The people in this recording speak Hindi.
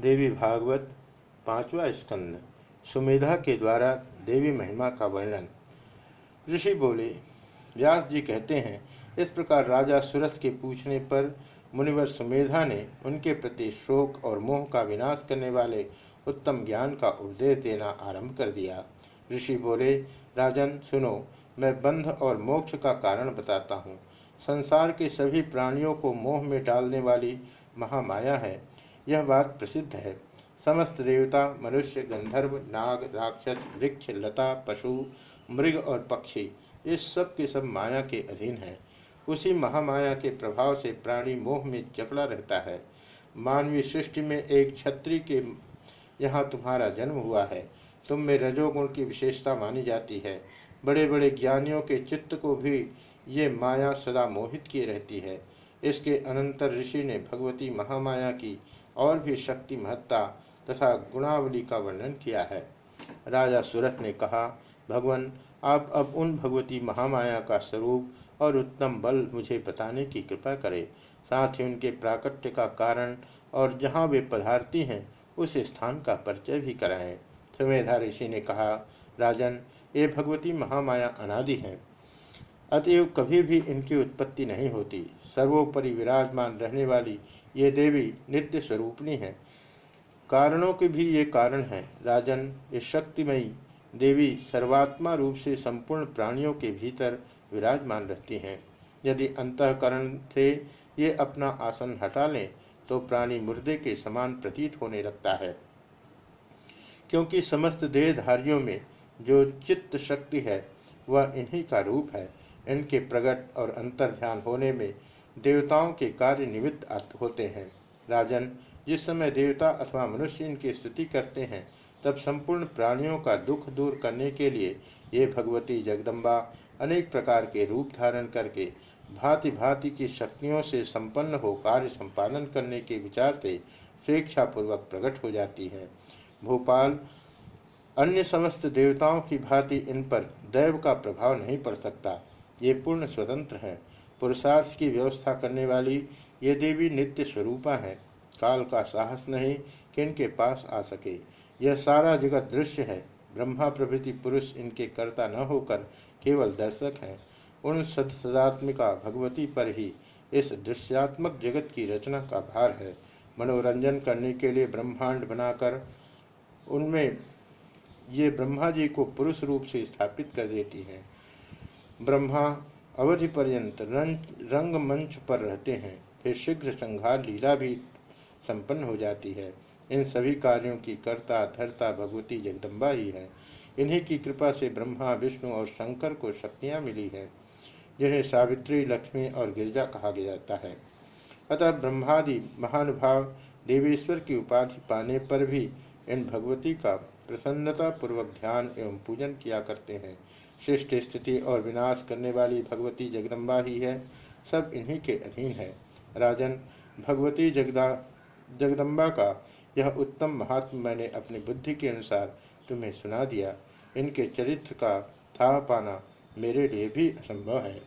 देवी भागवत पांचवा स्कंद। सुमेधा के द्वारा देवी महिमा का वर्णन। ऋषि बोले, व्यास जी कहते हैं, इस प्रकार राजा सुरथ के पूछने पर मुनिवर सुमेधा ने उनके प्रति शोक और मोह का विनाश करने वाले उत्तम ज्ञान का उपदेश देना आरंभ कर दिया। ऋषि बोले, राजन, सुनो, मैं बंध और मोक्ष का कारण बताता हूँ। संसार के सभी प्राणियों को मोह में डालने वाली महामाया है। यह बात प्रसिद्ध है। समस्त देवता, मनुष्य, गंधर्व, नाग, राक्षस, वृक्ष, लता, पशु, मृग और पक्षी इस सब के सब माया के अधीन है। उसी महामाया के प्रभाव से प्राणी मोह में जकड़ा रहता है। मानवीय सृष्टि में एक छत्री के यहाँ तुम्हारा जन्म हुआ है। तुम में रजोगुण की विशेषता मानी जाती है। बड़े बड़े ज्ञानियों के चित्त को भी ये माया सदा मोहित किए रहती है। इसके अनंतर ऋषि ने भगवती महामाया की और भी शक्ति महत्ता तथा गुणावली का वर्णन किया है। राजा सूरत ने कहा, भगवान, आप अब उन भगवती महामाया का स्वरूप और उत्तम बल मुझे बताने की कृपा करें। साथ ही उनके प्राकट्य का कारण और जहाँ वे पधारती हैं, उस स्थान का परिचय भी कराएँ। सुमेधा ऋषि ने कहा, राजन, ये भगवती महामाया अनादि हैं। अतएव कभी भी इनकी उत्पत्ति नहीं होती। सर्वोपरि विराजमान रहने वाली ये देवी नित्य स्वरूपणी है। कारणों के भी ये कारण है। राजन, ये शक्तिमयी देवी सर्वात्मा रूप से संपूर्ण प्राणियों के भीतर विराजमान रहती हैं। यदि अंतकरण से ये अपना आसन हटा लें तो प्राणी मुर्दे के समान प्रतीत होने लगता है। क्योंकि समस्त देहधारियों में जो चित्त शक्ति है, वह इन्हीं का रूप है। इनके प्रकट और अंतर ध्यान होने में देवताओं के कार्य निमित्त होते हैं। राजन, जिस समय देवता अथवा मनुष्य इनकी स्तुति करते हैं, तब संपूर्ण प्राणियों का दुख दूर करने के लिए ये भगवती जगदम्बा अनेक प्रकार के रूप धारण करके भांति भांति की शक्तियों से संपन्न हो कार्य संपादन करने के विचार से स्वेच्छापूर्वक प्रकट हो जाती है। भोपाल, अन्य समस्त देवताओं की भांति इन पर दैव का प्रभाव नहीं पड़ सकता। ये पूर्ण स्वतंत्र हैं। पुरुषार्थ की व्यवस्था करने वाली ये देवी नित्य स्वरूपा है। काल का साहस नहीं कि इनके पास आ सके। यह सारा जगत दृश्य है। ब्रह्मा प्रभृति पुरुष इनके कर्ता न होकर केवल दर्शक हैं। उन सदात्मिका भगवती पर ही इस दृश्यात्मक जगत की रचना का भार है। मनोरंजन करने के लिए ब्रह्मांड बनाकर उनमें ये ब्रह्मा जी को पुरुष रूप से स्थापित कर देती हैं। ब्रह्मा अवधि पर्यंत रंग मंच पर रहते हैं, फिर शीघ्र संहार लीला भी संपन्न हो जाती है। इन सभी कार्यों की कर्ता, धरता, भगवती जगदम्बा ही है। इन्हीं की कृपा से ब्रह्मा, विष्णु और शंकर को शक्तियाँ मिली हैं, जिन्हें सावित्री, लक्ष्मी और गिरजा कहा गया जाता है। अतः ब्रह्मादि महानुभाव देवेश्वर की उपाधि पाने पर भी इन भगवती का प्रसन्नता पूर्वक ध्यान एवं पूजन किया करते हैं। श्रेष्ठ स्थिति और विनाश करने वाली भगवती जगदम्बा ही है। सब इन्हीं के अधीन है। राजन, भगवती जगदा, जगदम्बा का यह उत्तम महात्म मैंने अपनी बुद्धि के अनुसार तुम्हें सुना दिया। इनके चरित्र का था पाना मेरे लिए भी असंभव है।